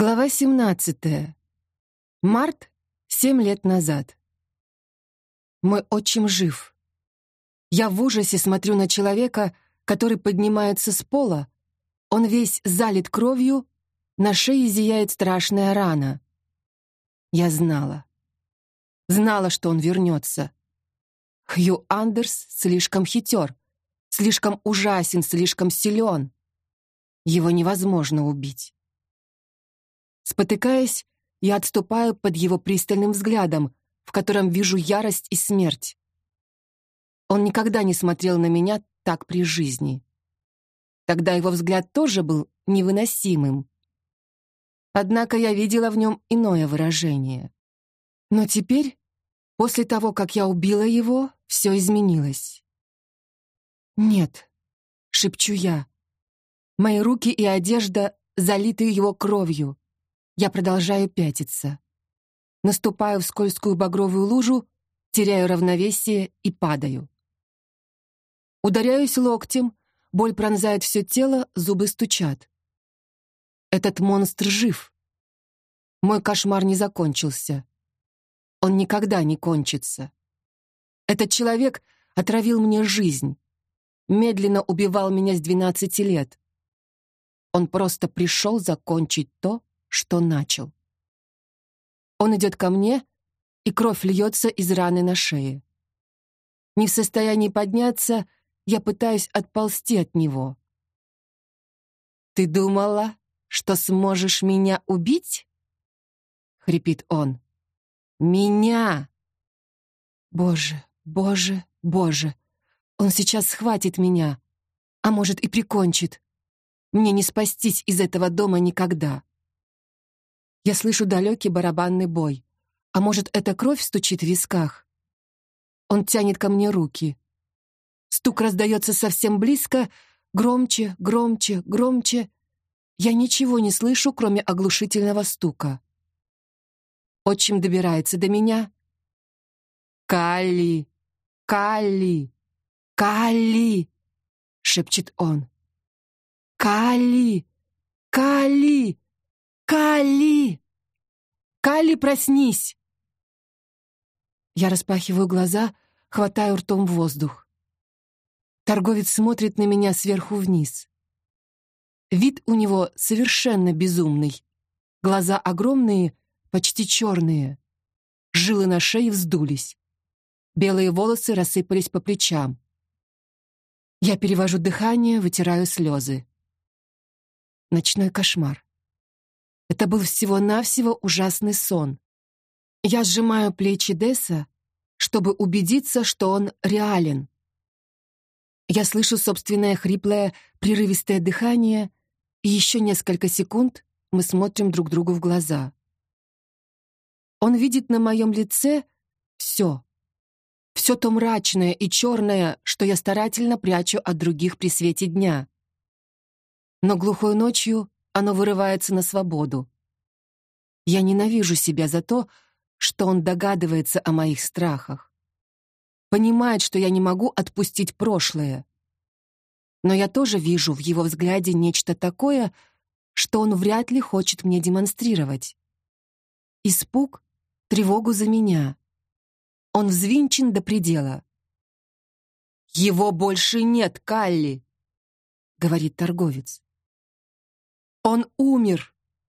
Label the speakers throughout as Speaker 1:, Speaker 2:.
Speaker 1: Глава 17. Март, семь лет назад. Мой отчим жив. Я в ужасе смотрю на человека, который поднимается с пола. Он весь залит кровью, на шее зияет страшная рана. Я знала. Знала, что он вернется. Хью Андерс слишком хитер, слишком ужасен, слишком силен. Его невозможно убить. Спотыкаясь, я отступаю под его пристальным взглядом, в котором вижу ярость и смерть. Он никогда не смотрел на меня так при жизни. Тогда его взгляд тоже был невыносимым. Однако я видела в нем иное выражение. Но теперь, после того, как я убила его, все изменилось. «Нет», — шепчу я. Мои руки и одежда залиты его кровью. Я продолжаю пятиться. Наступаю в скользкую багровую лужу, теряю равновесие и падаю. Ударяюсь локтем, боль пронзает все тело, зубы стучат. Этот монстр жив. Мой кошмар не закончился. Он никогда не кончится. Этот человек отравил мне жизнь, медленно убивал меня с 12 лет. Он просто пришел закончить то, что начал. Он идет ко мне, и кровь льется из раны на шее. Не в состоянии подняться, я пытаюсь отползти от него. «Ты думала, что сможешь меня убить?» — хрипит он. «Меня!» «Боже, боже, боже! Он сейчас схватит меня, а может и прикончит. Мне не спастись из этого дома никогда!» Я слышу далекий барабанный бой. А может, это кровь стучит в висках? Он тянет ко мне руки. Стук раздается совсем близко, громче, громче, громче. Я ничего не слышу, кроме оглушительного стука. Отчим добирается до меня. «Калли! Калли! Калли!» — шепчет он. «Калли! Калли!» «Калли! Калли, проснись!» Я распахиваю глаза, хватаю ртом воздух. Торговец смотрит на меня сверху вниз. Вид у него совершенно безумный. Глаза огромные, почти черные. Жилы на шее вздулись. Белые волосы рассыпались по плечам. Я перевожу дыхание, вытираю слезы. Ночной кошмар. Это был всего-навсего ужасный сон. Я сжимаю плечи Десса, чтобы убедиться, что он реален. Я слышу собственное хриплое, прерывистое дыхание, и еще несколько секунд мы смотрим друг другу в глаза. Он видит на моем лице все. Все то мрачное и черное, что я старательно прячу от других при свете дня. Но глухой ночью оно вырывается на свободу. Я ненавижу себя за то, что он догадывается о моих страхах. Понимает, что я не могу отпустить прошлое. Но я тоже вижу в его взгляде нечто такое, что он вряд ли хочет мне демонстрировать. Испуг, тревогу за меня. Он взвинчен до предела. «Его больше нет, Калли!» — говорит торговец. Он умер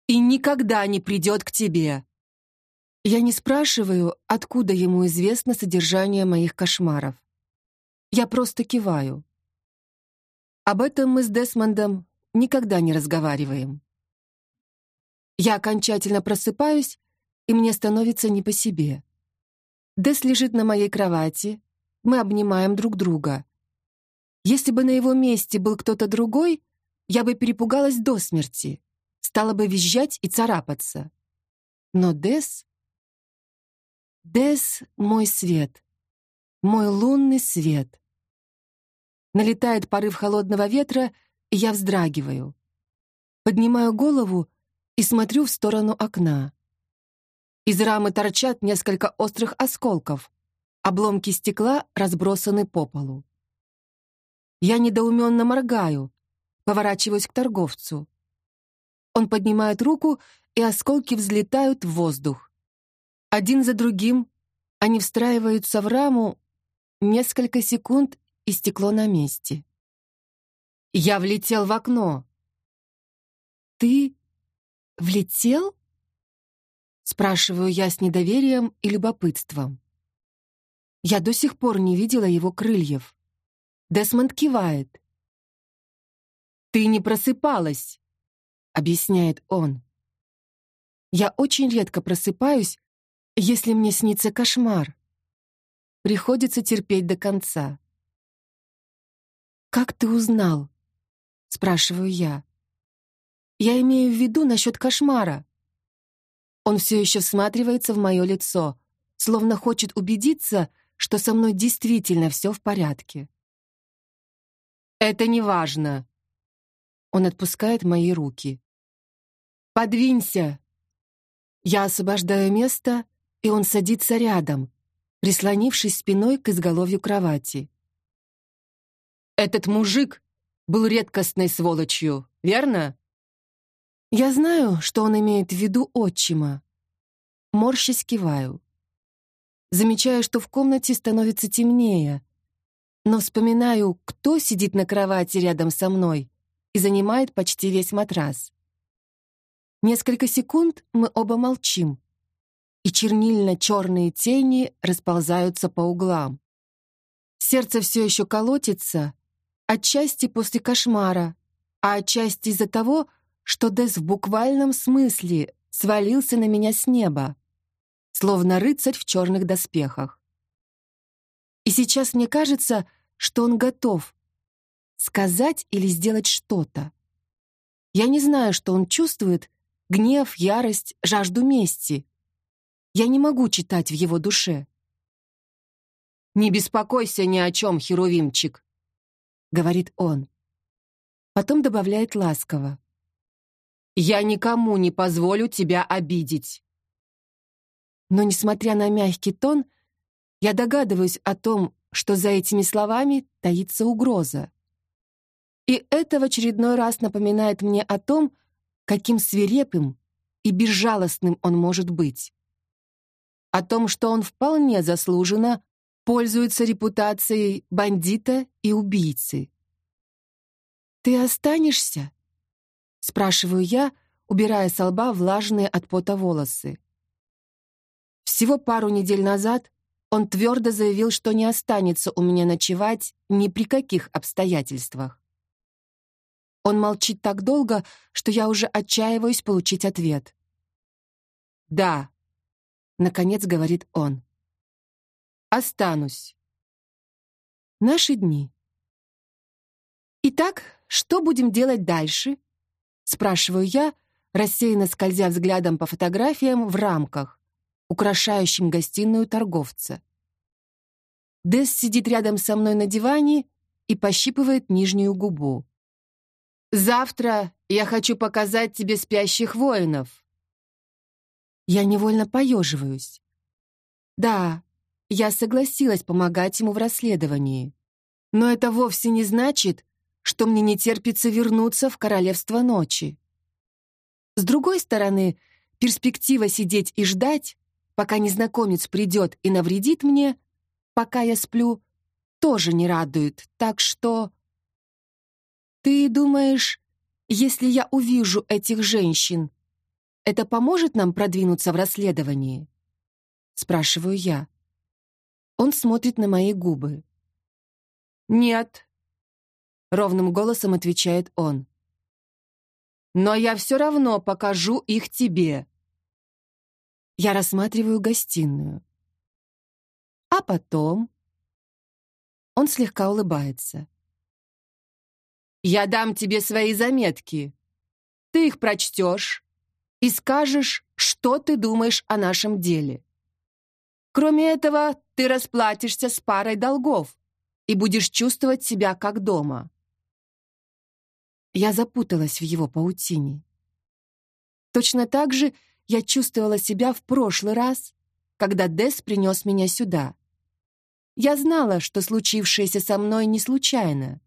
Speaker 1: и никогда не придет к тебе. Я не спрашиваю, откуда ему известно содержание моих кошмаров. Я просто киваю. Об этом мы с Десмондом никогда не разговариваем. Я окончательно просыпаюсь, и мне становится не по себе. Дес лежит на моей кровати, мы обнимаем друг друга. Если бы на его месте был кто-то другой, я бы перепугалась до смерти, стала бы визжать и царапаться. Но Дес... Дес — мой свет, мой лунный свет. Налетает порыв холодного ветра, и я вздрагиваю. Поднимаю голову и смотрю в сторону окна. Из рамы торчат несколько острых осколков. Обломки стекла разбросаны по полу. Я недоуменно моргаю, Поворачиваюсь к торговцу. Он поднимает руку и осколки взлетают в воздух. Один за другим они встраиваются в раму, несколько секунд, и стекло на месте. Я влетел в окно. «Ты влетел?» Спрашиваю я с недоверием и любопытством. Я до сих пор не видела его крыльев. Десмонд кивает. «Ты не просыпалась», — объясняет он. «Я очень редко просыпаюсь, если мне снится кошмар. Приходится терпеть до конца». «Как ты узнал?» — спрашиваю я. «Я имею в виду насчет кошмара». Он все еще всматривается в мое лицо, словно хочет убедиться, что со мной действительно все в порядке. «Это не важно», он отпускает мои руки. «Подвинься!» Я освобождаю место, и он садится рядом, прислонившись спиной к изголовью кровати. «Этот мужик был редкостной сволочью, верно?» Я знаю, что он имеет в виду отчима. Морщись киваю. Замечаю, что в комнате становится темнее, но вспоминаю, кто сидит на кровати рядом со мной, и занимает почти весь матрас. Несколько секунд мы оба молчим, и чернильно-черные тени расползаются по углам. Сердце все еще колотится, отчасти после кошмара, а отчасти из-за того, что Дес в буквальном смысле свалился на меня с неба, словно рыцарь в черных доспехах. И сейчас мне кажется, что он готов, сказать или сделать что-то. Я не знаю, что он чувствует, гнев, ярость, жажду мести. Я не могу читать в его душе. «Не беспокойся ни о чем, Херувимчик», — говорит он. Потом добавляет ласково. «Я никому не позволю тебя обидеть». Но, несмотря на мягкий тон, я догадываюсь о том, что за этими словами таится угроза. И это в очередной раз напоминает мне о том, каким свирепым и безжалостным он может быть. О том, что он вполне заслуженно пользуется репутацией бандита и убийцы. «Ты останешься?» — спрашиваю я, убирая с лба влажные от пота волосы. Всего пару недель назад он твердо заявил, что не останется у меня ночевать ни при каких обстоятельствах. Он молчит так долго, что я уже отчаиваюсь получить ответ. «Да», — наконец говорит он. «Останусь». Наши дни. «Итак, что будем делать дальше?» — спрашиваю я, рассеянно скользя взглядом по фотографиям в рамках, украшающим гостиную торговца. Дес сидит рядом со мной на диване и пощипывает нижнюю губу. Завтра я хочу показать тебе спящих воинов. Я невольно поеживаюсь. Да, я согласилась помогать ему в расследовании. Но это вовсе не значит, что мне не терпится вернуться в королевство ночи. С другой стороны, перспектива сидеть и ждать, пока незнакомец придет и навредит мне, пока я сплю, тоже не радует, так что... «Ты думаешь, если я увижу этих женщин, это поможет нам продвинуться в расследовании?» Спрашиваю я. Он смотрит на мои губы. «Нет», — ровным голосом отвечает он. «Но я все равно покажу их тебе». Я рассматриваю гостиную. А потом... Он слегка улыбается. Я дам тебе свои заметки. Ты их прочтешь и скажешь, что ты думаешь о нашем деле. Кроме этого, ты расплатишься с парой долгов и будешь чувствовать себя как дома. Я запуталась в его паутине. Точно так же я чувствовала себя в прошлый раз, когда Дес принес меня сюда. Я знала, что случившееся со мной не случайно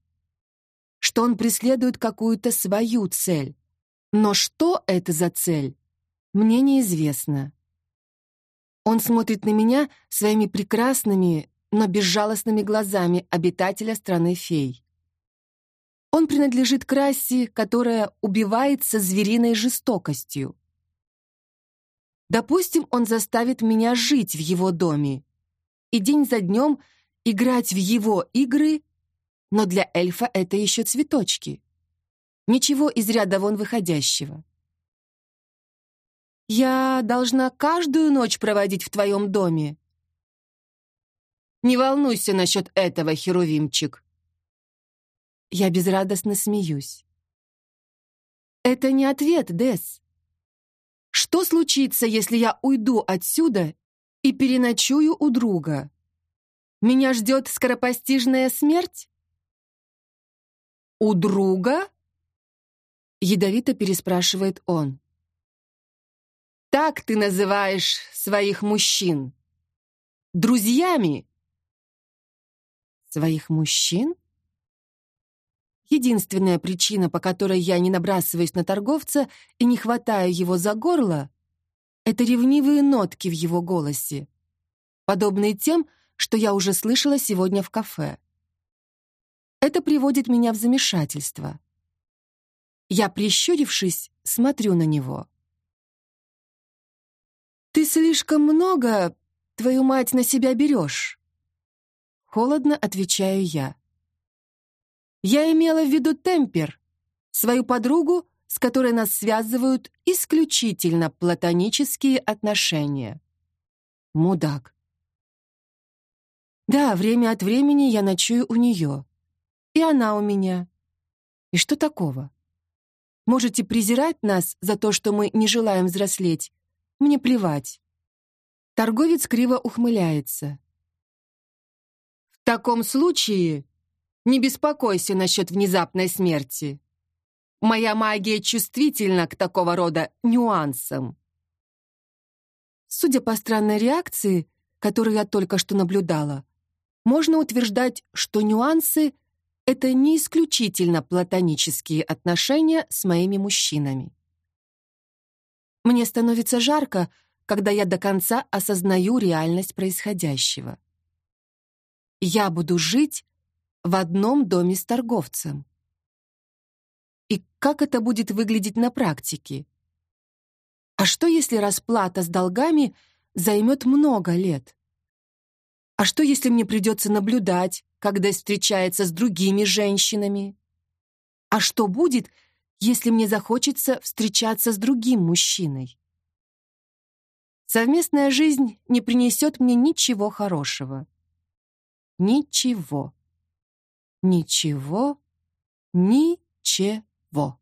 Speaker 1: что он преследует какую-то свою цель. Но что это за цель? Мне неизвестно. Он смотрит на меня своими прекрасными, но безжалостными глазами обитателя страны фей. Он принадлежит к расе, которая убивается звериной жестокостью. Допустим, он заставит меня жить в его доме и день за днем играть в его игры, но для эльфа это еще цветочки. Ничего из ряда вон выходящего. Я должна каждую ночь проводить в твоем доме. Не волнуйся насчет этого, Херувимчик. Я безрадостно смеюсь. Это не ответ, Дес. Что случится, если я уйду отсюда и переночую у друга? Меня ждет скоропостижная смерть? У друга? Ядовито переспрашивает он. Так ты называешь своих мужчин? Друзьями? Своих мужчин? Единственная причина, по которой я не набрасываюсь на торговца и не хватаю его за горло, это ревнивые нотки в его голосе, подобные тем, что я уже слышала сегодня в кафе. Это приводит меня в замешательство. Я, прищурившись, смотрю на него. «Ты слишком много, твою мать, на себя берешь!» Холодно отвечаю я. Я имела в виду Темпер, свою подругу, с которой нас связывают исключительно платонические отношения. Мудак. Да, время от времени я ночую у нее. И она у меня. И что такого? Можете презирать нас за то, что мы не желаем взрослеть, мне плевать. Торговец криво ухмыляется. В таком случае не беспокойся насчет внезапной смерти. Моя магия чувствительна к такого рода нюансам. Судя по странной реакции, которую я только что наблюдала, можно утверждать, что нюансы — это не исключительно платонические отношения с моими мужчинами. Мне становится жарко, когда я до конца осознаю реальность происходящего. Я буду жить в одном доме с торговцем. И как это будет выглядеть на практике? А что, если расплата с долгами займет много лет? А что, если мне придется наблюдать, когда встречается с другими женщинами? А что будет, если мне захочется встречаться с другим мужчиной. Совместная жизнь не принесет мне ничего хорошего. Ничего. Ничего. Ничего.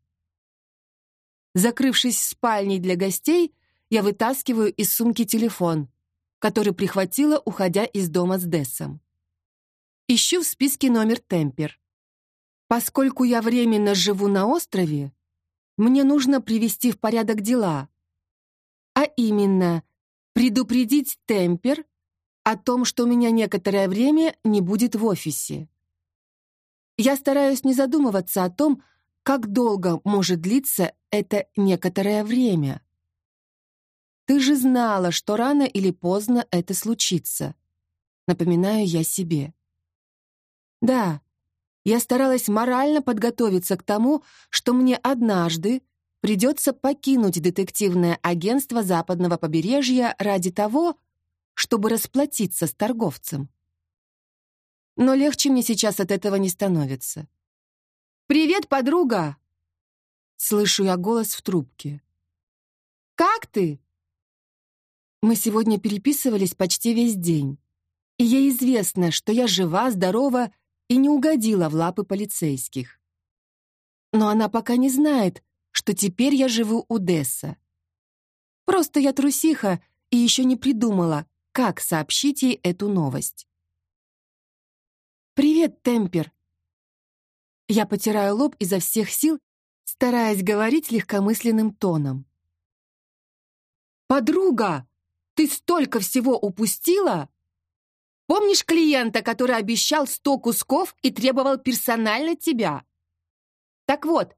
Speaker 1: Закрывшись в спальне для гостей, я вытаскиваю из сумки телефон, который прихватила, уходя из дома с Дессом. Ищу в списке номер Темпер. Поскольку я временно живу на острове, мне нужно привести в порядок дела. А именно, предупредить Темпер о том, что у меня некоторое время не будет в офисе. Я стараюсь не задумываться о том, как долго может длиться это некоторое время. Ты же знала, что рано или поздно это случится. Напоминаю я себе. Да, я старалась морально подготовиться к тому, что мне однажды придется покинуть детективное агентство западного побережья ради того, чтобы расплатиться с торговцем. Но легче мне сейчас от этого не становится. «Привет, подруга!» Слышу я голос в трубке. «Как ты?» Мы сегодня переписывались почти весь день, и ей известно, что я жива, здорова и не угодила в лапы полицейских. Но она пока не знает, что теперь я живу у Десса. Просто я трусиха и еще не придумала, как сообщить ей эту новость. «Привет, Темпер!» Я потираю лоб изо всех сил, стараясь говорить легкомысленным тоном. «Подруга, ты столько всего упустила!» Помнишь клиента, который обещал сто кусков и требовал персонально тебя? Так вот,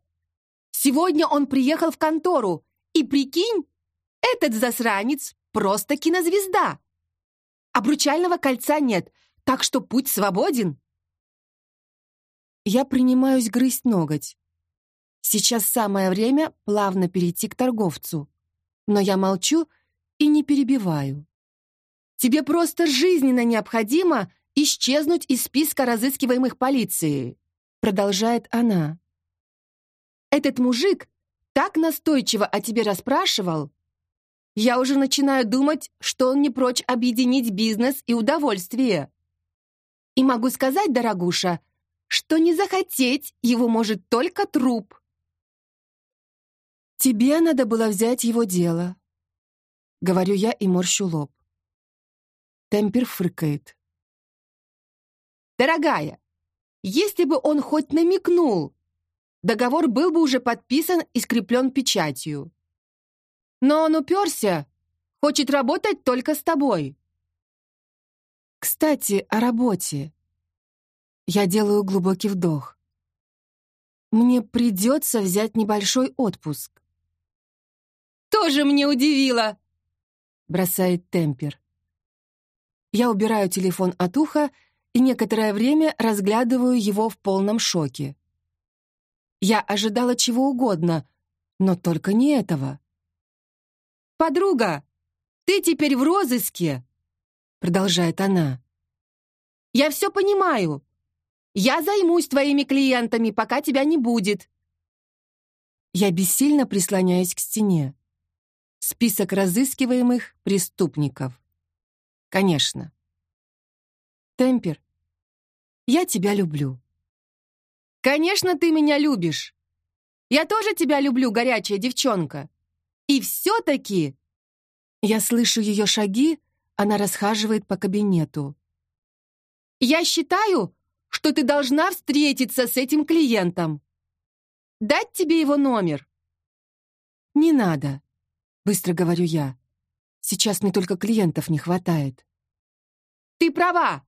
Speaker 1: сегодня он приехал в контору, и прикинь, Этот засранец просто кинозвезда. Обручального кольца нет, так что путь свободен. Я принимаюсь грызть ноготь. Сейчас самое время плавно перейти к торговцу. Но я молчу и не перебиваю. Тебе просто жизненно необходимо исчезнуть из списка разыскиваемых полицией, продолжает она. Этот мужик так настойчиво о тебе расспрашивал. Я уже начинаю думать, что он не прочь объединить бизнес и удовольствие. И могу сказать, дорогуша, что не захотеть его может только труп. Тебе надо было взять его дело. Говорю я и морщу лоб. Темпер фыркает. «Дорогая, если бы он хоть намекнул, договор был бы уже подписан и скреплен печатью. Но он уперся, хочет работать только с тобой». Кстати, о работе. Я делаю глубокий вдох. Мне придется взять небольшой отпуск. «Тоже мне удивило!» — бросает Темпер. Я убираю телефон от уха и некоторое время разглядываю его в полном шоке. Я ожидала чего угодно, но только не этого. «Подруга, ты теперь в розыске!» Продолжает она. «Я все понимаю. Я займусь твоими клиентами, пока тебя не будет». Я бессильно прислоняюсь к стене. Список разыскиваемых преступников. Конечно. Темпер, я тебя люблю. Конечно, ты меня любишь. Я тоже тебя люблю, горячая девчонка. И все-таки... Я слышу ее шаги, она расхаживает по кабинету. Я считаю, что ты должна встретиться с этим клиентом. Дать тебе его номер? Не надо, быстро говорю я. Сейчас мне только клиентов не хватает. Ты права.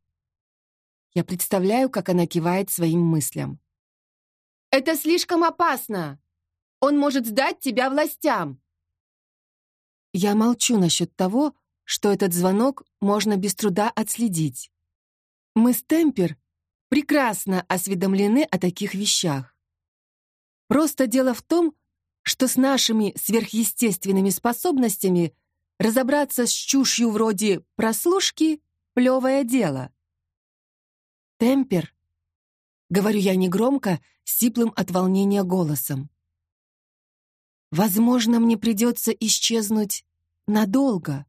Speaker 1: Я представляю, как она кивает своим мыслям. Это слишком опасно. Он может сдать тебя властям. Я молчу насчет того, что этот звонок можно без труда отследить. Мы с Темпер прекрасно осведомлены о таких вещах. Просто дело в том, что с нашими сверхъестественными способностями – Разобраться с чушью вроде прослушки — плевое дело. «Темпер», — говорю я негромко, сиплым от волнения голосом. «Возможно, мне придется исчезнуть надолго».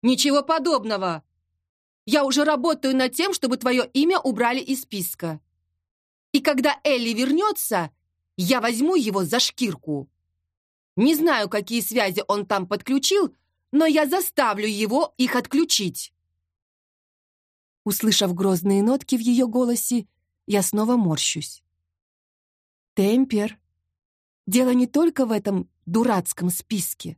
Speaker 1: «Ничего подобного! Я уже работаю над тем, чтобы твое имя убрали из списка. И когда Элли вернется, я возьму его за шкирку». Не знаю, какие связи он там подключил, но я заставлю его их отключить. Услышав грозные нотки в ее голосе, я снова морщусь. Темпер. Дело не только в этом дурацком списке.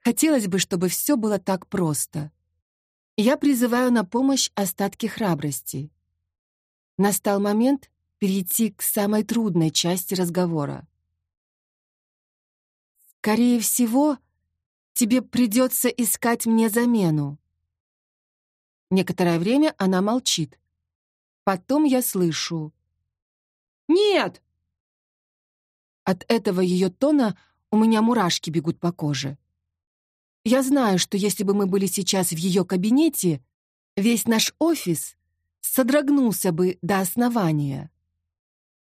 Speaker 1: Хотелось бы, чтобы все было так просто. Я призываю на помощь остатки храбрости. Настал момент перейти к самой трудной части разговора. Скорее всего, тебе придется искать мне замену. Некоторое время она молчит. Потом я слышу. «Нет!» От этого ее тона у меня мурашки бегут по коже. Я знаю, что если бы мы были сейчас в ее кабинете, весь наш офис содрогнулся бы до основания.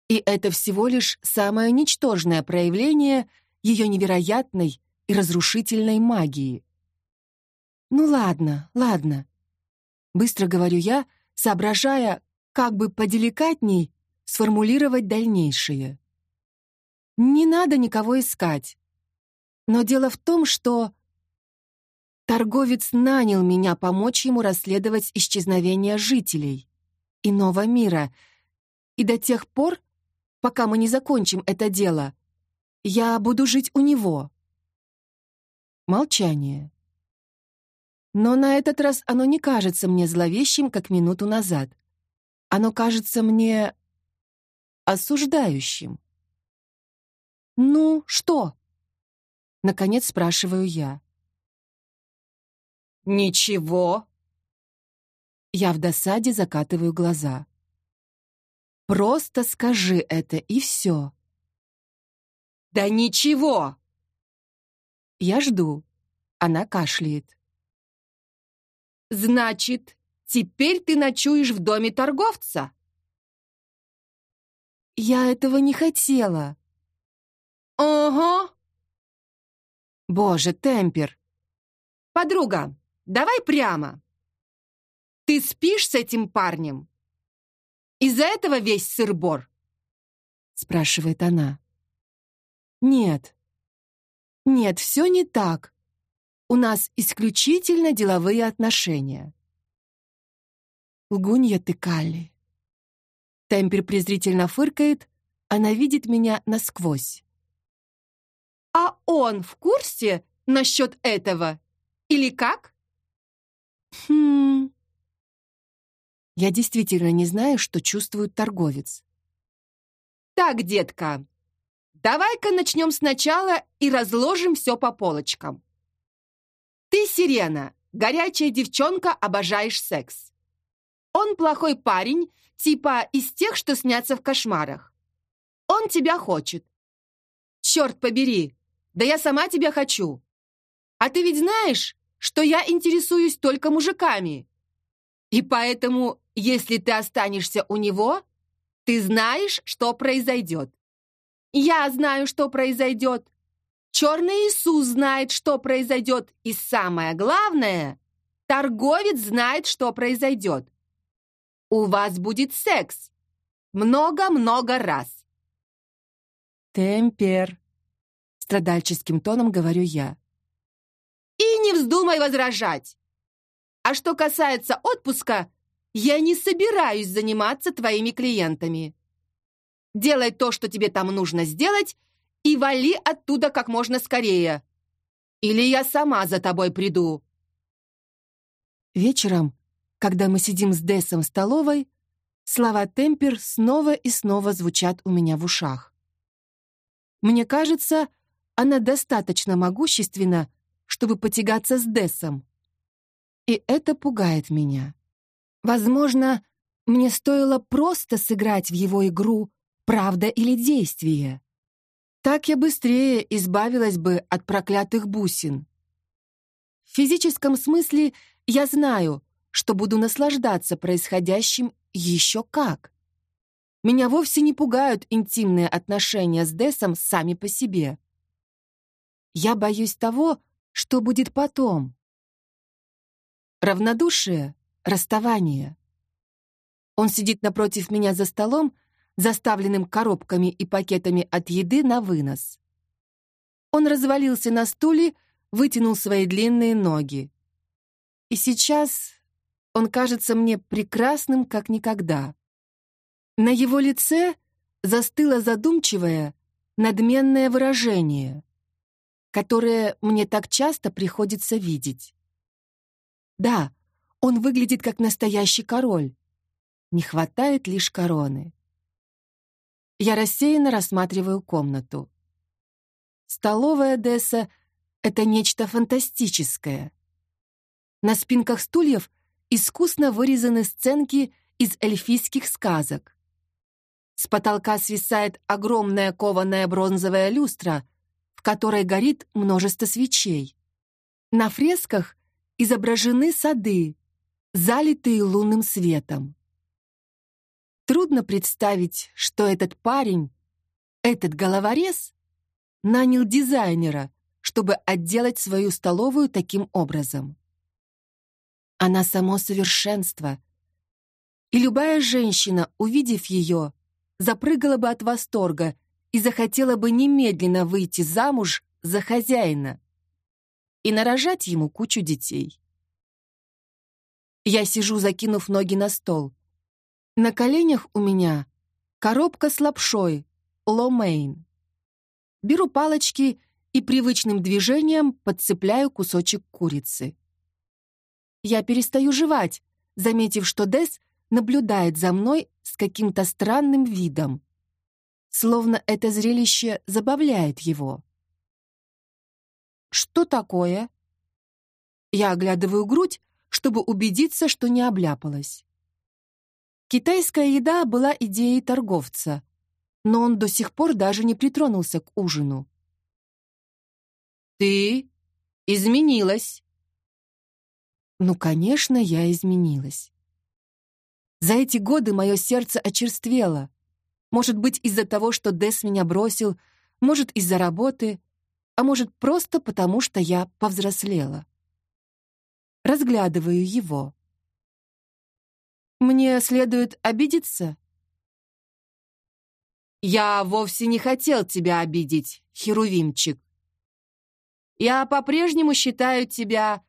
Speaker 1: И это всего лишь самое ничтожное проявление — ее невероятной и разрушительной магии. «Ну ладно, ладно», — быстро говорю я, соображая, как бы поделикатней сформулировать дальнейшее. «Не надо никого искать. Но дело в том, что торговец нанял меня помочь ему расследовать исчезновение жителей иного мира, и до тех пор, пока мы не закончим это дело, я буду жить у него. Молчание. Но на этот раз оно не кажется мне зловещим, как минуту назад. Оно кажется мне осуждающим. «Ну, что?» Наконец спрашиваю я.
Speaker 2: «Ничего».
Speaker 1: Я в досаде закатываю глаза. «Просто скажи это, и все».
Speaker 2: «Да ничего!»
Speaker 1: Я жду. Она кашляет.
Speaker 2: «Значит, теперь ты ночуешь в доме торговца?»
Speaker 1: «Я этого не хотела».
Speaker 2: «Ого!»
Speaker 1: «Боже, Темпер!»
Speaker 2: «Подруга, давай прямо. Ты спишь с этим парнем? Из-за этого весь сыр-бор?»
Speaker 1: спрашивает она. «Нет. Нет, все не так. У нас исключительно деловые отношения». Лгунья ты, Калли. Темпер презрительно фыркает, она видит меня насквозь.
Speaker 2: «А он в курсе насчет этого? Или как?»
Speaker 1: Хм. Я действительно не знаю, что чувствует торговец.
Speaker 2: «Так, детка, давай-ка начнем сначала и разложим все по полочкам. Ты, Сирена, горячая девчонка, обожаешь секс. Он плохой парень, типа из тех, что снятся в кошмарах. Он тебя хочет. Черт побери, да я сама тебя хочу. А ты ведь знаешь, что я интересуюсь только мужиками. И поэтому, если ты останешься у него, ты знаешь, что произойдет. Я знаю, что произойдет. Черный Иисус знает, что произойдет. И самое главное, торговец знает, что произойдет. У вас будет секс. Много-много раз.
Speaker 1: Темпер. Страдальческим тоном говорю я.
Speaker 2: И не вздумай возражать. А что касается отпуска, я не собираюсь заниматься твоими клиентами. Делай то, что тебе там нужно сделать, и вали оттуда как можно скорее. Или я сама за тобой приду.
Speaker 1: Вечером, когда мы сидим с Дессом в столовой, слова Темпер снова и снова звучат у меня в ушах. Мне кажется, она достаточно могущественна, чтобы потягаться с Дессом. И это пугает меня. Возможно, мне стоило просто сыграть в его игру «Правда или действие». Так я быстрее избавилась бы от проклятых бусин. В физическом смысле я знаю, что буду наслаждаться происходящим еще как. Меня вовсе не пугают интимные отношения с Десом сами по себе. Я боюсь того, что будет потом. Равнодушие — расставание. Он сидит напротив меня за столом, заставленным коробками и пакетами от еды на вынос. Он развалился на стуле, вытянул свои длинные ноги. И сейчас он кажется мне прекрасным, как никогда. На его лице застыло задумчивое, надменное выражение, которое мне так часто приходится видеть. Да, он выглядит как настоящий король. Не хватает лишь короны. Я рассеянно рассматриваю комнату. Столовая Десса — это нечто фантастическое. На спинках стульев искусно вырезаны сценки из эльфийских сказок. С потолка свисает огромная кованая бронзовая люстра, в которой горит множество свечей. На фресках изображены сады, залитые лунным светом. Трудно представить, что этот парень, этот головорез, нанял дизайнера, чтобы отделать свою столовую таким образом. Она само совершенство. И любая женщина, увидев ее, запрыгала бы от восторга и захотела бы немедленно выйти замуж за хозяина и нарожать ему кучу детей. Я сижу, закинув ноги на стол, на коленях у меня коробка с лапшой, ломейн. Беру палочки и привычным движением подцепляю кусочек курицы. Я перестаю жевать, заметив, что Дес наблюдает за мной с каким-то странным видом. Словно это зрелище забавляет его. Что такое? Я оглядываю грудь, чтобы убедиться, что не обляпалась. Китайская еда была идеей торговца, но он до сих пор даже не притронулся к ужину.
Speaker 2: «Ты изменилась!»
Speaker 1: Ну, конечно, я изменилась. За эти годы мое сердце очерствело. Может быть, из-за того, что Дес меня бросил, может, из-за работы, а может, просто потому, что я повзрослела. Разглядываю его. Мне следует обидеться?
Speaker 2: Я вовсе не хотел тебя обидеть, Херувимчик. Я по-прежнему считаю тебя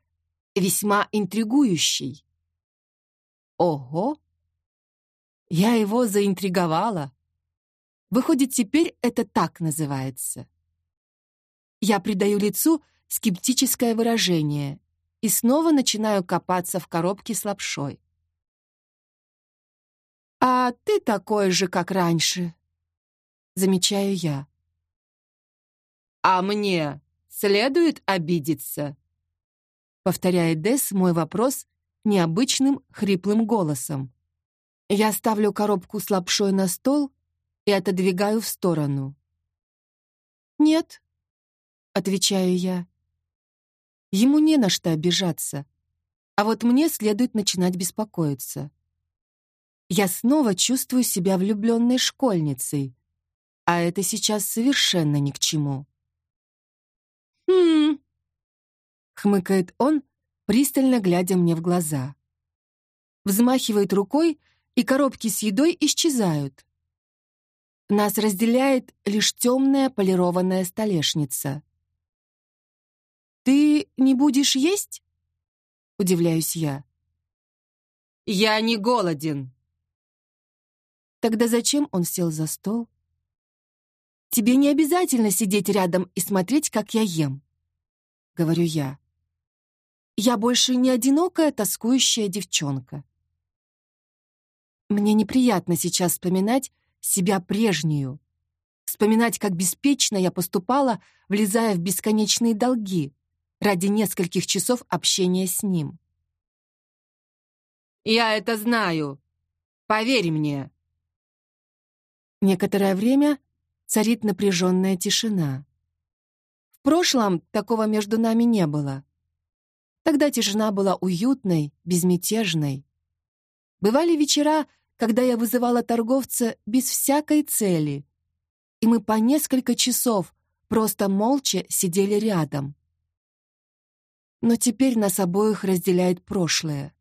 Speaker 2: весьма интригующей.
Speaker 1: Ого! Я его заинтриговала. Выходит, теперь это так называется. Я придаю лицу скептическое выражение и снова начинаю копаться в коробке с лапшой. «А ты такой же, как раньше», — замечаю я.
Speaker 2: «А мне следует обидеться?»
Speaker 1: Повторяет Дес мой вопрос необычным хриплым голосом. Я ставлю коробку с лапшой на стол и отодвигаю в сторону. «Нет», — отвечаю я. Ему не на что обижаться, а вот мне следует начинать беспокоиться. Я снова чувствую себя влюбленной школьницей, а это сейчас совершенно ни к чему.
Speaker 2: «Хм...»
Speaker 1: — хмыкает он, пристально глядя мне в глаза. Взмахивает рукой, и коробки с едой исчезают. Нас разделяет лишь темная полированная столешница. «Ты не будешь есть?» — удивляюсь я.
Speaker 2: «Я не голоден»,
Speaker 1: Тогда зачем он сел за стол? Тебе не обязательно сидеть рядом и смотреть, как я ем, говорю я. Я больше не одинокая тоскующая девчонка. Мне неприятно сейчас вспоминать себя прежнюю, вспоминать, как беспечно я поступала, влезая в бесконечные долги ради нескольких часов общения с ним.
Speaker 2: «Я это знаю. Поверь мне»,
Speaker 1: Некоторое время царит напряженная тишина. В прошлом такого между нами не было. Тогда тишина была уютной, безмятежной. Бывали вечера, когда я вызывала торговца без всякой цели, и мы по несколько часов просто молча сидели рядом. Но теперь нас обоих разделяет прошлое.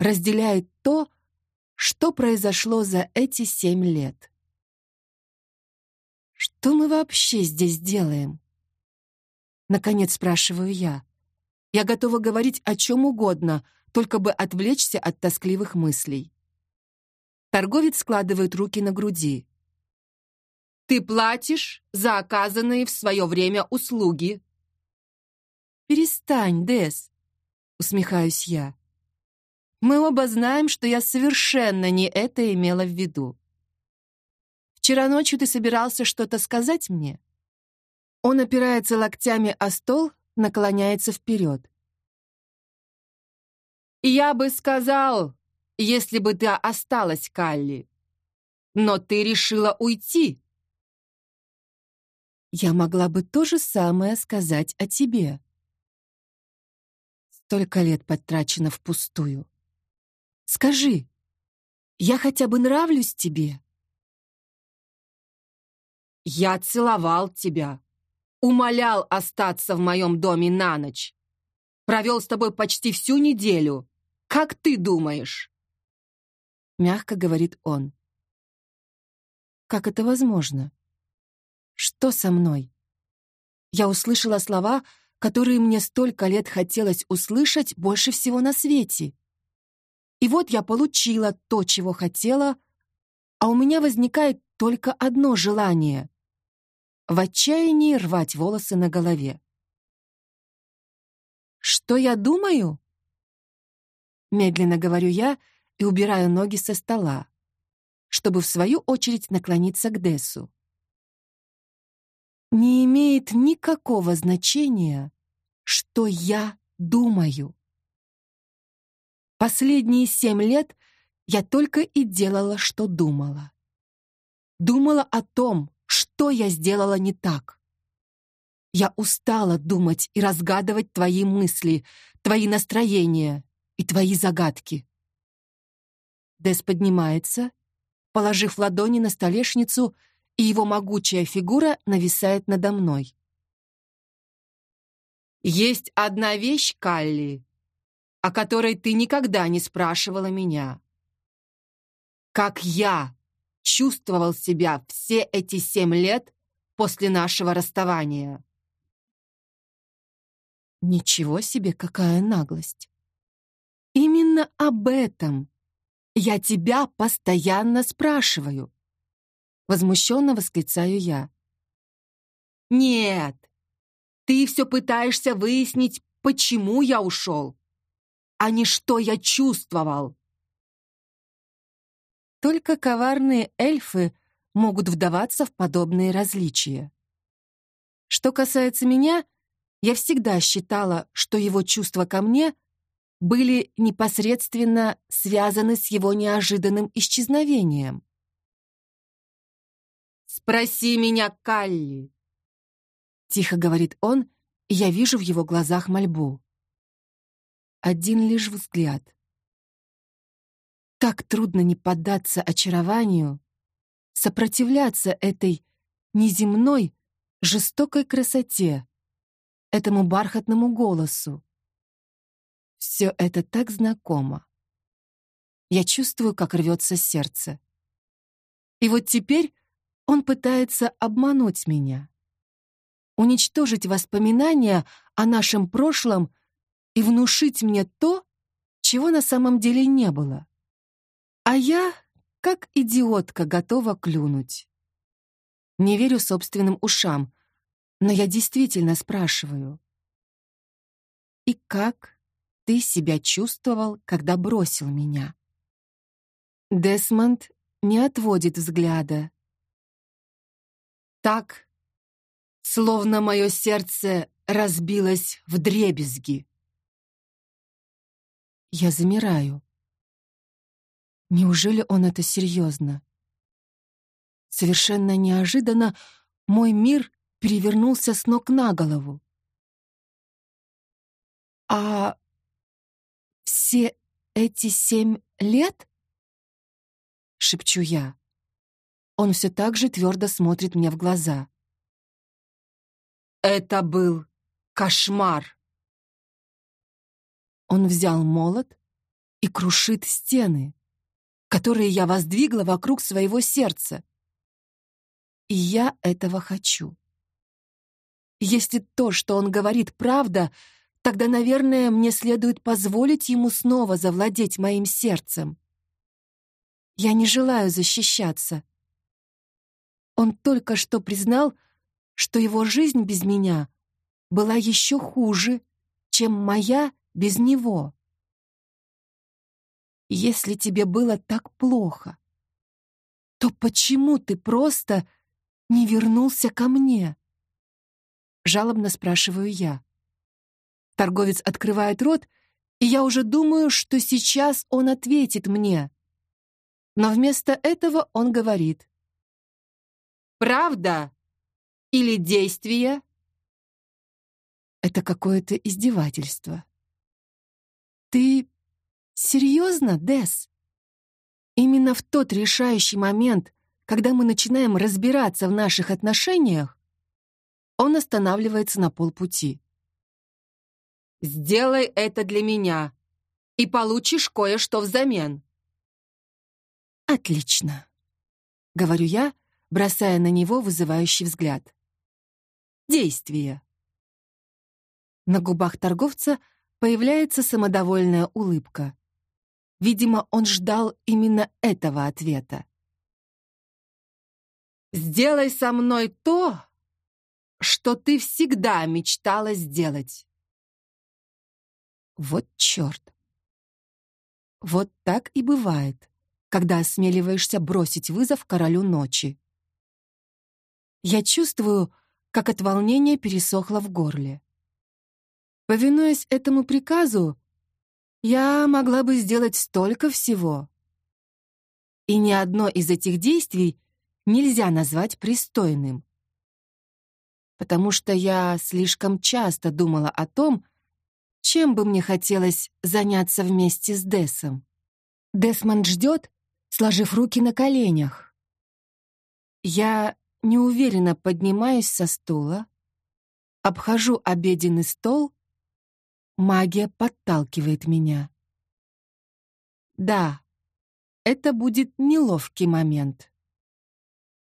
Speaker 1: Разделяет то, что произошло за эти семь лет. Что мы вообще здесь делаем? Наконец спрашиваю я. Я готова говорить о чем угодно, только бы отвлечься от тоскливых мыслей. Торговец складывает руки на груди.
Speaker 2: «Ты платишь за оказанные в свое время услуги».
Speaker 1: «Перестань, Дес», — усмехаюсь я. «Мы оба знаем, что я совершенно не это имела в виду. Вчера ночью ты собирался что-то сказать мне?» Он опирается локтями о стол, наклоняется вперед.
Speaker 2: «Я бы сказал, если бы ты осталась, Калли. Но ты решила уйти».
Speaker 1: «Я могла бы то же самое сказать о тебе». Столько лет потрачено впустую. Скажи, я хотя бы нравлюсь тебе?»
Speaker 2: Я целовал тебя, умолял остаться в моем доме на ночь. Провел с тобой почти всю неделю. Как ты думаешь?»
Speaker 1: Мягко говорит он. «Как это возможно? Что со мной?» Я услышала слова, которые мне столько лет хотелось услышать больше всего на свете. И вот я получила то, чего хотела, а у меня возникает только одно желание — в отчаянии рвать волосы на голове. «Что я думаю?» Медленно говорю я и убираю ноги со стола, чтобы в свою очередь наклониться к Дессу. Не имеет никакого значения, что я думаю. Последние семь лет я только и делала, что думала. Думала о том, что я сделала не так. Я устала думать и разгадывать твои мысли, твои настроения и твои загадки. Дес поднимается, положив ладони на столешницу, и его могучая фигура нависает надо мной.
Speaker 2: «Есть одна вещь, Калли, о которой ты никогда не спрашивала меня. Как я чувствовал себя все эти семь лет после нашего расставания?»
Speaker 1: Ничего себе, какая наглость! Именно об этом я тебя постоянно спрашиваю. Возмущенно восклицаю я.
Speaker 2: Нет, ты все пытаешься выяснить, почему я ушел, а не что я чувствовал.
Speaker 1: Только коварные эльфы могут вдаваться в подобные различия. Что касается меня, я всегда считала, что его чувства ко мне были непосредственно связаны с его неожиданным исчезновением.
Speaker 2: «Спроси меня, Калли!»
Speaker 1: Тихо говорит он, и я вижу в его глазах мольбу. Один лишь взгляд. Так трудно не поддаться очарованию, сопротивляться этой неземной, жестокой красоте, этому бархатному голосу. Все это так знакомо. Я чувствую, как рвется сердце. И вот теперь он пытается обмануть меня, уничтожить воспоминания о нашем прошлом и внушить мне то, чего на самом деле не было. А я, как идиотка, готова клюнуть. Не верю собственным ушам, но я действительно спрашиваю. И как ты себя чувствовал, когда бросил меня? Десмонд не отводит взгляда.
Speaker 2: Так, словно мое сердце разбилось в дребезги.
Speaker 1: Я замираю. Неужели он это серьезно? Совершенно неожиданно мой мир перевернулся с ног на голову. «А все эти семь лет?» — шепчу я. Он все так же твердо смотрит мне в глаза.
Speaker 2: «Это был кошмар!»
Speaker 1: Он взял молот и крушит стены, которые я воздвигла вокруг своего сердца. И я этого хочу. Если то, что он говорит, правда, тогда, наверное, мне следует позволить ему снова завладеть моим сердцем. Я не желаю защищаться. Он только что признал, что его жизнь без меня была еще хуже, чем моя без него. Если тебе было так плохо, то почему ты просто не вернулся ко мне? Жалобно спрашиваю я. Торговец открывает рот, и я уже думаю, что сейчас он ответит мне. Но вместо этого он говорит.
Speaker 2: «Правда или действие?»
Speaker 1: Это какое-то издевательство. «Ты серьезно, Дес? Именно в тот решающий момент, когда мы начинаем разбираться в наших отношениях, он останавливается на полпути.
Speaker 2: «Сделай это для меня, и получишь кое-что взамен».
Speaker 1: «Отлично», — говорю я, бросая на него вызывающий взгляд. «Действие». На губах торговца появляется самодовольная улыбка. Видимо, он ждал именно этого ответа.
Speaker 2: «Сделай со мной то, что ты всегда мечтала сделать.
Speaker 1: Вот черт. Вот так и бывает, когда осмеливаешься бросить вызов королю ночи. Я чувствую, как от волнения пересохло в горле. Повинуясь этому приказу, я могла бы сделать столько всего. И ни одно из этих действий нельзя назвать пристойным. Потому что я слишком часто думала о том, чем бы мне хотелось заняться вместе с Десом. Десмонд ждет, сложив руки на коленях. Я неуверенно поднимаюсь со стула, обхожу обеденный стол, магия подталкивает меня. Да, это будет неловкий момент.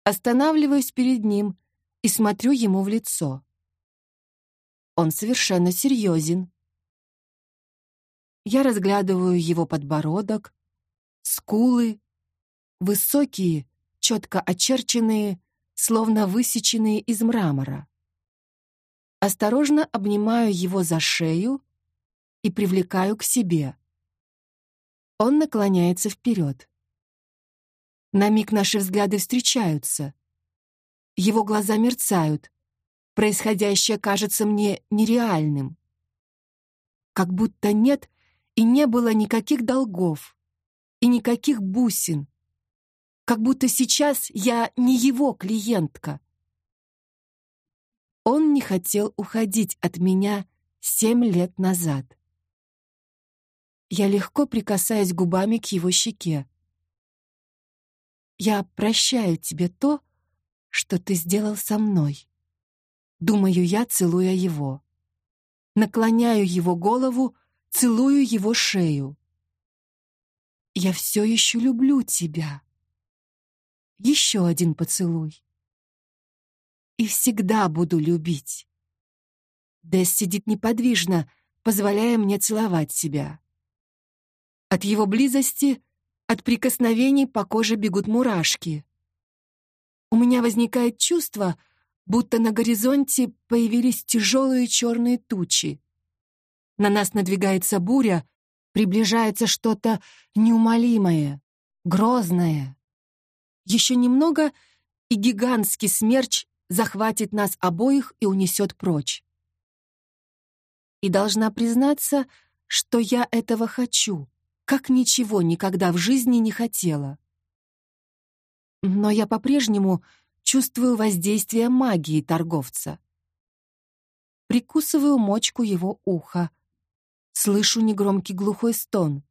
Speaker 1: Останавливаюсь перед ним и смотрю ему в лицо. Он совершенно серьезен. Я разглядываю его подбородок, скулы, высокие, четко очерченные, словно высеченные из мрамора. Осторожно обнимаю его за шею и привлекаю к себе. Он наклоняется вперед. На миг наши взгляды встречаются. Его глаза мерцают. Происходящее кажется мне нереальным. Как будто нет и не было никаких долгов и никаких бусин, как будто сейчас я не его клиентка. Он не хотел уходить от меня семь лет назад. Я легко прикасаюсь губами к его щеке. «Я прощаю тебе то, что ты сделал со мной», — думаю я, целуя его. Наклоняю его голову, целую его шею. «Я все еще люблю тебя». Еще один поцелуй. И всегда буду любить. Дэс сидит неподвижно, позволяя мне целовать себя. От его близости, от прикосновений по коже бегут мурашки. У меня возникает чувство, будто на горизонте появились тяжелые черные тучи. На нас надвигается буря, приближается что-то неумолимое, грозное. Еще немного, и гигантский смерч захватит нас обоих и унесет прочь. И должна признаться, что я этого хочу, как ничего никогда в жизни не хотела. Но я по-прежнему чувствую воздействие магии торговца. Прикусываю мочку его уха. Слышу негромкий глухой стон.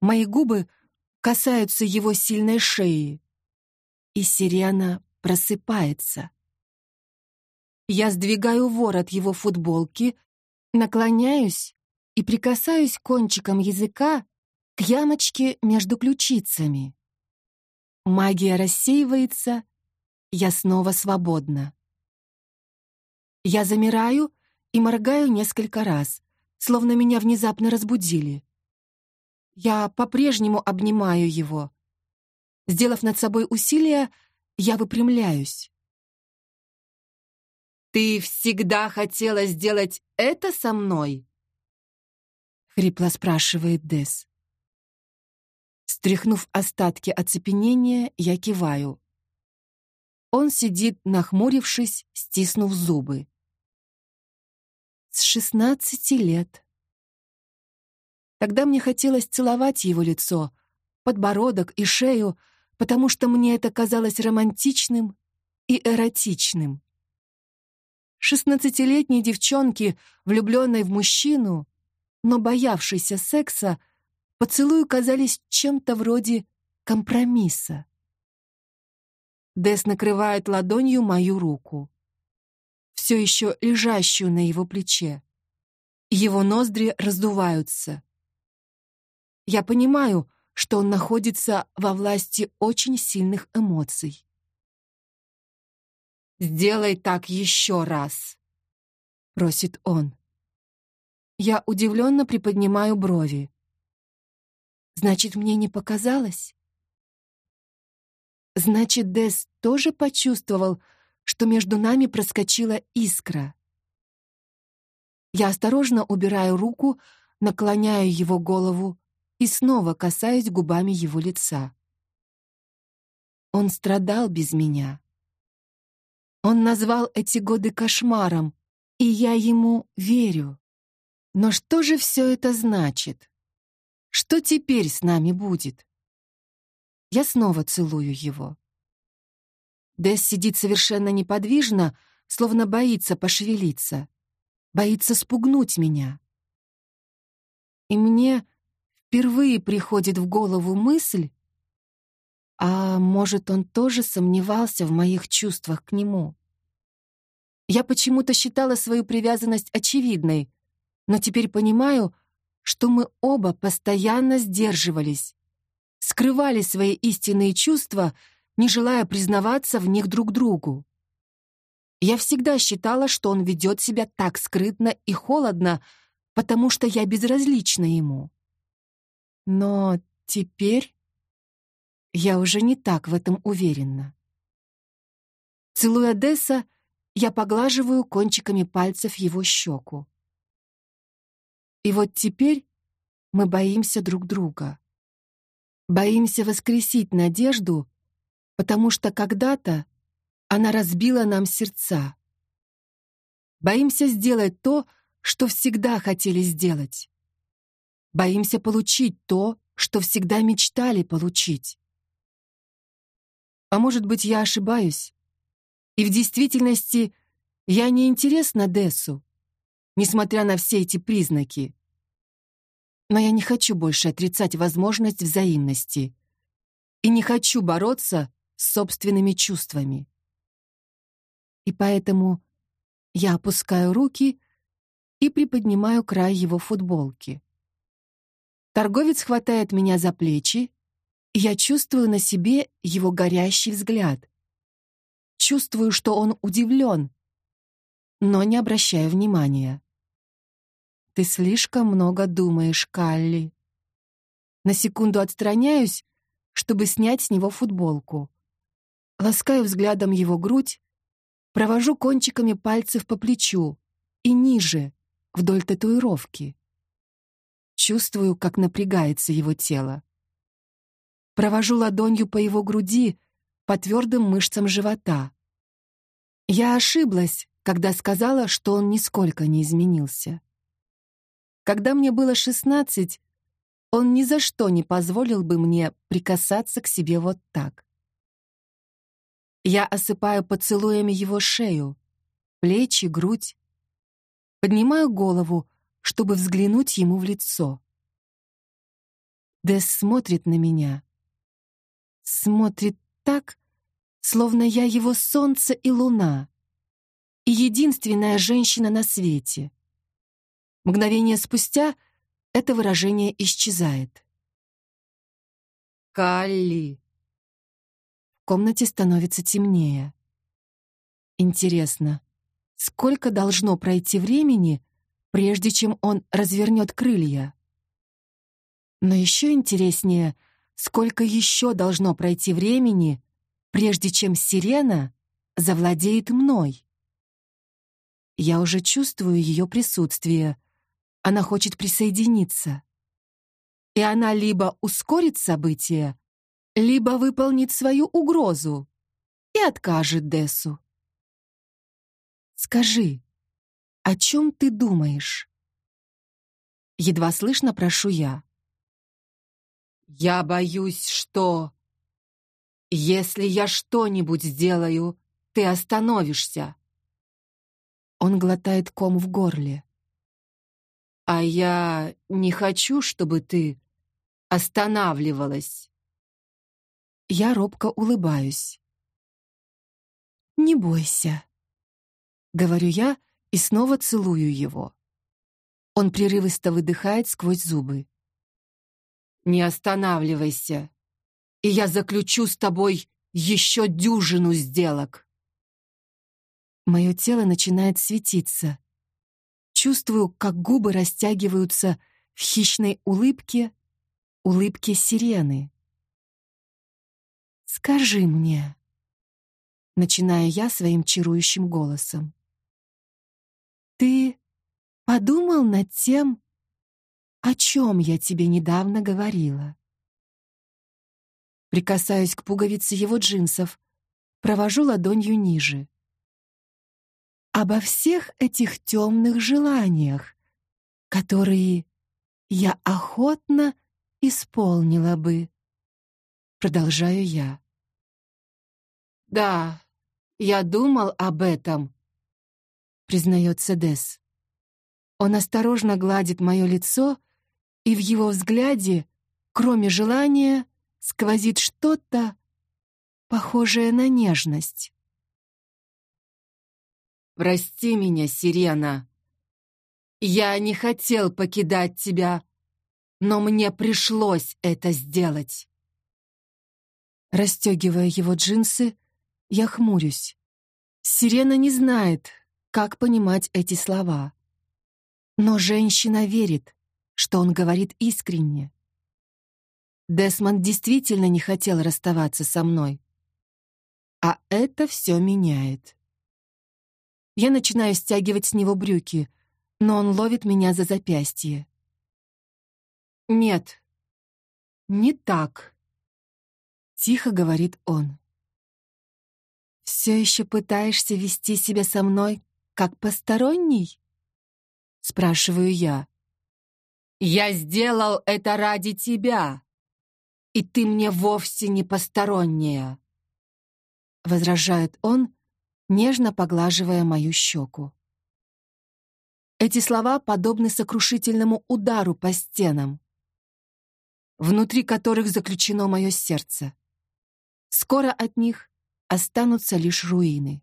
Speaker 1: Мои губы касаются его сильной шеи и сирена просыпается. Я сдвигаю ворот его футболки, наклоняюсь и прикасаюсь кончиком языка к ямочке между ключицами. Магия рассеивается, я снова свободна. Я замираю и моргаю несколько раз, словно меня внезапно разбудили. Я по-прежнему обнимаю его, Сделав над собой усилие, я выпрямляюсь.
Speaker 2: «Ты всегда хотела сделать это со мной?»
Speaker 1: Хрипло спрашивает Дес. Стряхнув остатки оцепенения, я киваю. Он сидит, нахмурившись, стиснув зубы. С шестнадцати лет. Тогда мне хотелось целовать его лицо, подбородок и шею, потому что мне это казалось романтичным и эротичным. Шестнадцатилетней девчонке, влюбленной в мужчину, но боявшейся секса, поцелуи казались чем-то вроде компромисса. Дес накрывает ладонью мою руку, все еще лежащую на его плече. Его ноздри раздуваются. Я понимаю, что он находится во власти очень сильных эмоций.
Speaker 2: «Сделай так еще раз», — просит он.
Speaker 1: Я удивленно приподнимаю брови. «Значит, мне не показалось?» Значит, Дес тоже почувствовал, что между нами проскочила искра. Я осторожно убираю руку, наклоняю его голову и снова касаюсь губами его лица. Он страдал без меня. Он назвал эти годы кошмаром, и я ему верю. Но что же все это значит? Что теперь с нами будет? Я снова целую его. Дэс сидит совершенно неподвижно, словно боится пошевелиться, боится спугнуть меня. И мне впервые приходит в голову мысль, а может, он тоже сомневался в моих чувствах к нему. Я почему-то считала свою привязанность очевидной, но теперь понимаю, что мы оба постоянно сдерживались, скрывали свои истинные чувства, не желая признаваться в них друг другу. Я всегда считала, что он ведет себя так скрытно и холодно, потому что я безразлична ему. Но теперь я уже не так в этом уверена. Целуя Десса, я поглаживаю кончиками пальцев его щеку. И вот теперь мы боимся друг друга. Боимся воскресить надежду, потому что когда-то она разбила нам сердца. Боимся сделать то, что всегда хотели сделать. Боимся получить то, что всегда мечтали получить. А может быть, я ошибаюсь? И в действительности я не интересна Дессу, несмотря на все эти признаки. Но я не хочу больше отрицать возможность взаимности и не хочу бороться с собственными чувствами. И поэтому я опускаю руки и приподнимаю край его футболки. Торговец хватает меня за плечи, и я чувствую на себе его горящий взгляд. Чувствую, что он удивлен, но не обращаю внимания. «Ты слишком много думаешь, Калли». На секунду отстраняюсь, чтобы снять с него футболку. Ласкаю взглядом его грудь, Провожу кончиками пальцев по плечу и ниже, вдоль татуировки. Чувствую, как напрягается его тело. Провожу ладонью по его груди, по твердым мышцам живота. Я ошиблась, когда сказала, что он нисколько не изменился. Когда мне было шестнадцать, он ни за что не позволил бы мне прикасаться к себе вот так. Я осыпаю поцелуями его шею, плечи, грудь. Поднимаю голову, чтобы взглянуть ему в лицо. Дэс смотрит на меня. Смотрит так, словно я его солнце и луна. И единственная женщина на свете. Мгновение спустя это выражение исчезает. «Калли!» В комнате становится темнее. Интересно, сколько должно пройти времени, прежде чем он развернет крылья? Но еще интереснее, сколько еще должно пройти времени, прежде чем сирена завладеет мной? Я уже чувствую ее присутствие. Она хочет присоединиться. И она либо ускорит события, либо выполнит свою угрозу и откажет Десу. «Скажи, о чем ты думаешь?» Едва слышно прошу я. «Я боюсь, что... Если я что-нибудь сделаю, ты остановишься». Он глотает ком в горле. «А я не хочу, чтобы ты останавливалась». Я робко улыбаюсь. «Не бойся», — говорю я и снова целую его. Он прерывисто выдыхает сквозь зубы. «Не останавливайся, и я заключу с тобой еще дюжину сделок». Мое тело начинает светиться. Чувствую, как губы растягиваются в хищной улыбке, улыбке сирены. «Скажи мне», — начинаю я своим чарующим голосом. «Ты подумал над тем, о чем я тебе недавно говорила?» Прикасаюсь к пуговице его джинсов, провожу ладонью ниже. Обо всех этих темных желаниях, которые я охотно исполнила бы. Продолжаю я.
Speaker 2: «Да, я думал об этом», — признается Дес.
Speaker 1: Он осторожно гладит мое лицо, и в его взгляде, кроме желания, сквозит что-то, похожее на нежность.
Speaker 2: «Прости меня, Сирена. Я не хотел покидать тебя, но мне пришлось это сделать».
Speaker 1: Растегивая его джинсы, я хмурюсь. Сирена не знает, как понимать эти слова. Но женщина верит, что он говорит искренне. Десмонд действительно не хотел расставаться со мной. А это все меняет. Я начинаю стягивать с него брюки, но он ловит меня за запястье.
Speaker 2: «Нет, не так», — тихо говорит он.
Speaker 1: «Все еще пытаешься вести себя со мной как посторонний?» — спрашиваю я.
Speaker 2: «Я сделал это ради тебя, и ты мне вовсе не посторонняя», — возражает он, нежно поглаживая мою щеку. Эти слова подобны сокрушительному удару по стенам, внутри которых заключено мое сердце. Скоро от них останутся лишь руины.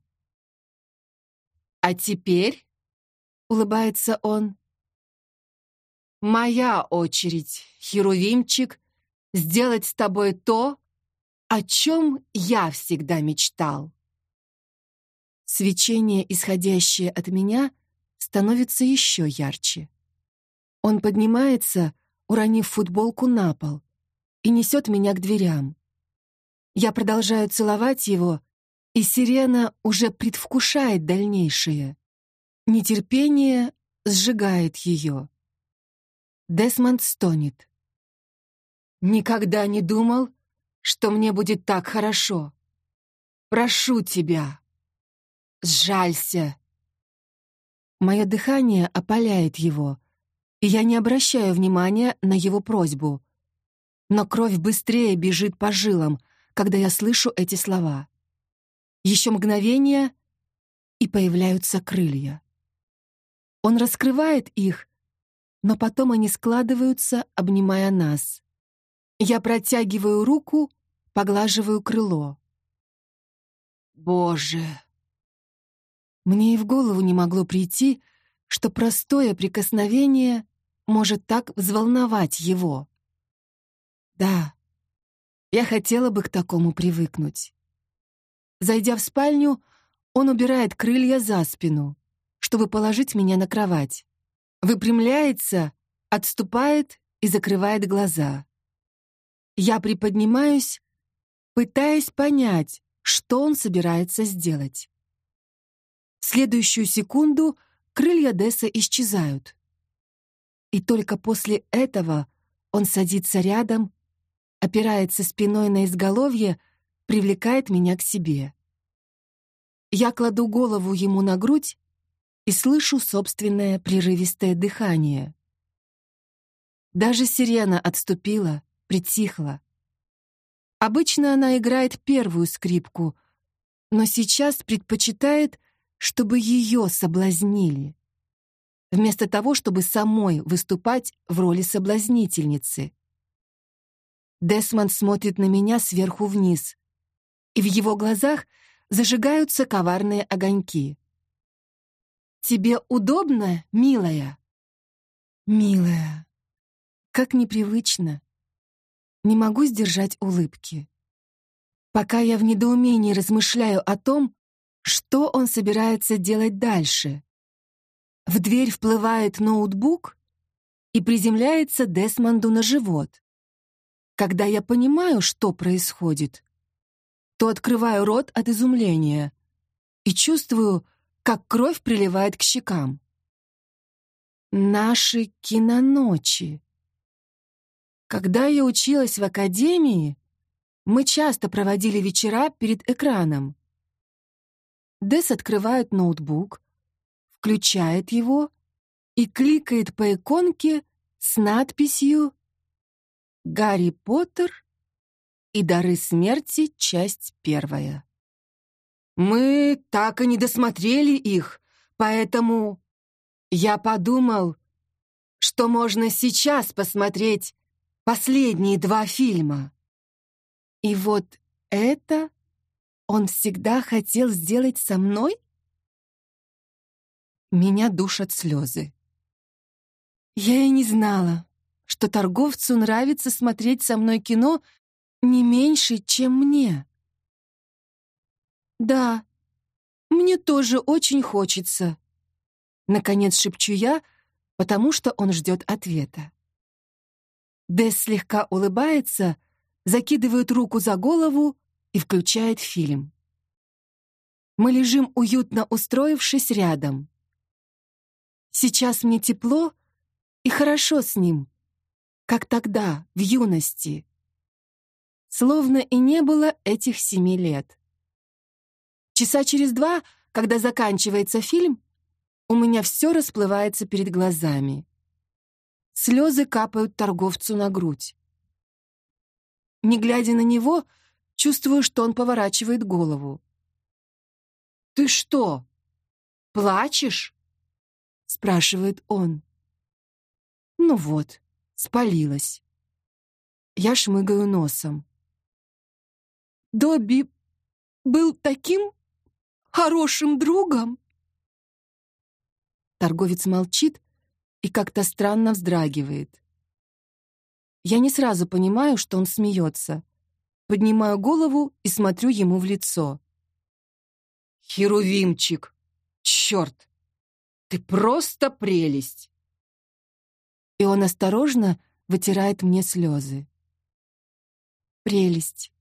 Speaker 2: «А теперь», — улыбается он, — «моя очередь, Херувимчик, сделать с тобой то, о чем я всегда мечтал».
Speaker 1: Свечение, исходящее от меня, становится еще ярче. Он поднимается, уронив футболку на пол, и несет меня к дверям. Я продолжаю целовать его, и сирена уже предвкушает дальнейшее. Нетерпение сжигает ее. Десмонд стонет.
Speaker 2: «Никогда не думал, что мне будет так хорошо. Прошу тебя, Сжалься!»
Speaker 1: Мое дыхание опаляет его, и я не обращаю внимания на его просьбу. Но кровь быстрее бежит по жилам, когда я слышу эти слова. Еще мгновение, и появляются крылья. Он раскрывает их, но потом они складываются, обнимая нас. Я протягиваю руку, поглаживаю крыло.
Speaker 2: «Боже!»
Speaker 1: Мне и в голову не могло прийти, что простое прикосновение может так взволновать его. Да, я хотела бы к такому привыкнуть. Зайдя в спальню, он убирает крылья за спину, чтобы положить меня на кровать. Выпрямляется, отступает и закрывает глаза. Я приподнимаюсь, пытаясь понять, что он собирается сделать. В следующую секунду крылья Десса исчезают. И только после этого он садится рядом, опирается спиной на изголовье, привлекает меня к себе. Я кладу голову ему на грудь и слышу собственное прерывистое дыхание. Даже сирена отступила, притихла. Обычно она играет первую скрипку, но сейчас предпочитает чтобы ее соблазнили, вместо того, чтобы самой выступать в роли соблазнительницы. Десмонд смотрит на меня сверху вниз, и в его глазах зажигаются коварные огоньки. «Тебе удобно, милая?» «Милая, как непривычно. Не могу сдержать улыбки. Пока я в недоумении размышляю о том, что он собирается делать дальше? В дверь вплывает ноутбук и приземляется Десмонду на живот. Когда я понимаю, что происходит, то открываю рот от изумления и чувствую, как кровь приливает к щекам. Наши киноночи. Когда я училась в академии, мы часто проводили вечера перед экраном. Дэс открывает ноутбук, включает его и кликает по иконке с надписью «Гарри Поттер и дары смерти. Часть первая». Мы так и не досмотрели их, поэтому я подумал, что можно сейчас посмотреть последние два фильма. И вот это он всегда хотел сделать со мной? Меня душат слезы. Я и не знала, что торговцу нравится смотреть со мной кино не меньше, чем мне. «Да, мне тоже очень хочется», — наконец шепчу я, потому что он ждет ответа. Дэс слегка улыбается, закидывает руку за голову и включает фильм. Мы лежим уютно устроившись рядом. Сейчас мне тепло и хорошо с ним, как тогда, в юности. Словно и не было этих семи лет. Часа через два, когда заканчивается фильм, у меня все расплывается перед глазами. Слезы капают торговцу на грудь. Не глядя на него, чувствую, что он поворачивает голову. «Ты что, плачешь?» — спрашивает он. Ну вот, спалилась. Я шмыгаю носом. Добби был таким хорошим другом?» Торговец молчит и как-то странно вздрагивает. Я не сразу понимаю, что он смеется. Поднимаю голову и смотрю ему в лицо. «Херувимчик! Черт! Ты просто прелесть!» И он осторожно вытирает мне слезы. Прелесть.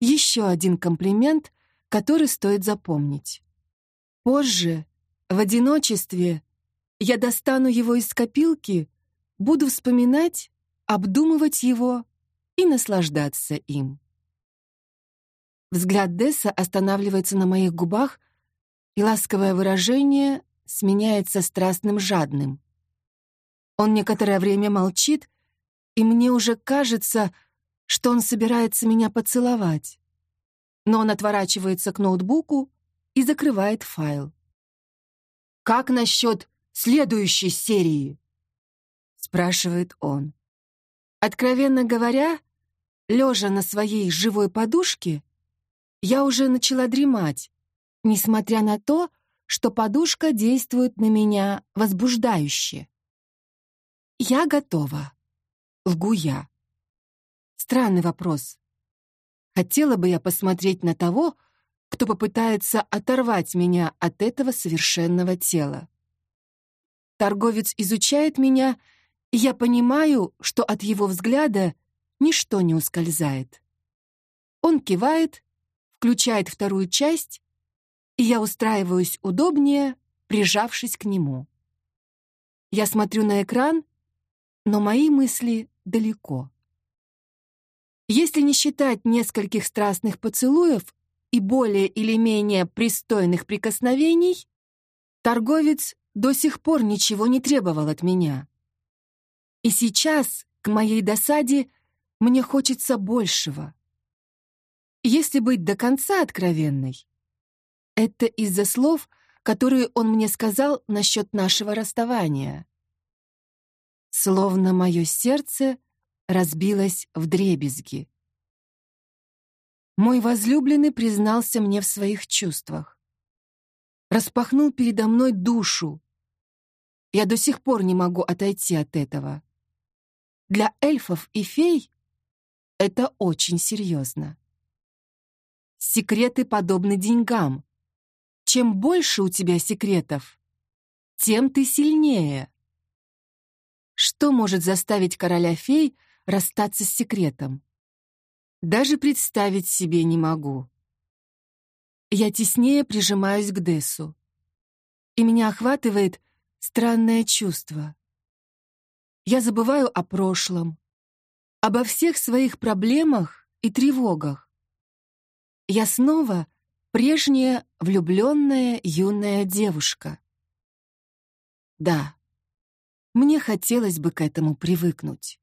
Speaker 1: Еще один комплимент, который стоит запомнить. Позже, в одиночестве, я достану его из копилки, буду вспоминать, обдумывать его и наслаждаться им. Взгляд Десса останавливается на моих губах, и ласковое выражение сменяется страстным жадным. Он некоторое время молчит, и мне уже кажется, что он собирается меня поцеловать но он отворачивается к ноутбуку и закрывает файл. «Как насчет следующей серии?» — спрашивает он. Откровенно говоря, лежа на своей живой подушке, я уже начала дремать, несмотря на то, что подушка действует на меня возбуждающе. «Я готова», — лгу я. Странный вопрос. Хотела бы я посмотреть на того, кто попытается оторвать меня от этого совершенного тела. Торговец изучает меня, и я понимаю, что от его взгляда ничто не ускользает. Он кивает, включает вторую часть, и я устраиваюсь удобнее, прижавшись к нему. Я смотрю на экран, но мои мысли далеко. Если не считать нескольких страстных поцелуев и более или менее пристойных прикосновений, торговец до сих пор ничего не требовал от меня. И сейчас, к моей досаде, мне хочется большего. Если быть до конца откровенной, это из-за слов, которые он мне сказал насчет нашего расставания. Словно мое сердце разбилась в дребезги. Мой возлюбленный признался мне в своих чувствах. Распахнул передо мной душу. Я до сих пор не могу отойти от этого. Для эльфов и фей это очень серьезно. Секреты подобны деньгам. Чем больше у тебя секретов, тем ты сильнее. Что может заставить короля фей расстаться с секретом. Даже представить себе не могу. Я теснее прижимаюсь к Дессу. И меня охватывает странное чувство. Я забываю о прошлом, обо всех своих проблемах и тревогах. Я снова прежняя влюбленная юная девушка. Да, мне хотелось бы к этому привыкнуть.